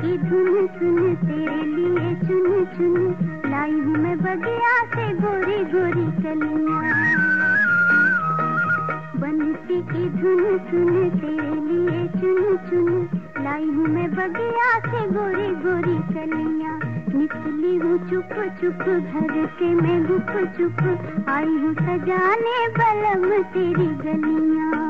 की धुन सुन तेरे लिए चुन चुन। लाई हूँ मैं बगिया से गोरी गोरी कलिया। बंसी की धुन सुन तेरे लिए चुन चुन। लाई हूँ मैं बगिया से गोरी गोरी कलिया। निकली हूँ चुप चुप घर से मैं गुप चुप। आई हूँ सजाने बलम तेरी गलिया।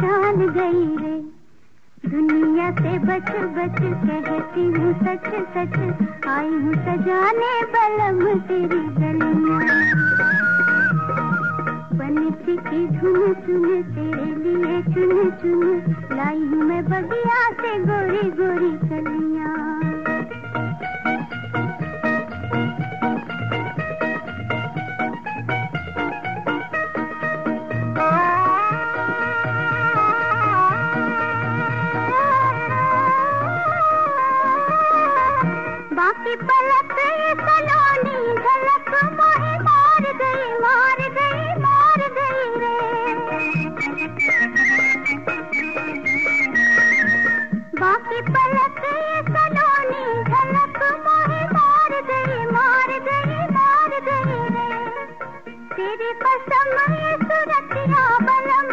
पहचान गई रे। दुनिया से बच बच कहती हूँ सच सच। आई हूँ सजाने बलम तेरी गलिया। की धुन सुन तेरे लिए, चुन चुन। लाई हूँ मैं बगिया से गोरी गोरी। तेरी कसम सुरतिया बलम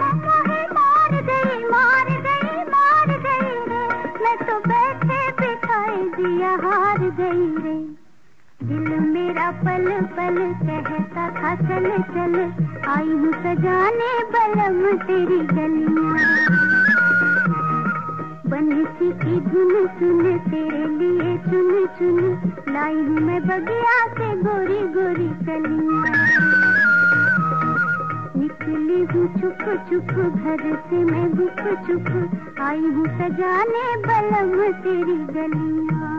पल पल कहता था, चल चल। आई हूँ सजाने बलम तेरी गलियाँ। बंसी की धुन सुन तेरे लिए, चुन चुन। लाई हूँ मैं बगिया से गोरी गोरी कलियाँ निकली हूँ चुप चुप, घर से मैं गुप, चुप। आई हूँ सजाने बलम तेरी गलियाँ।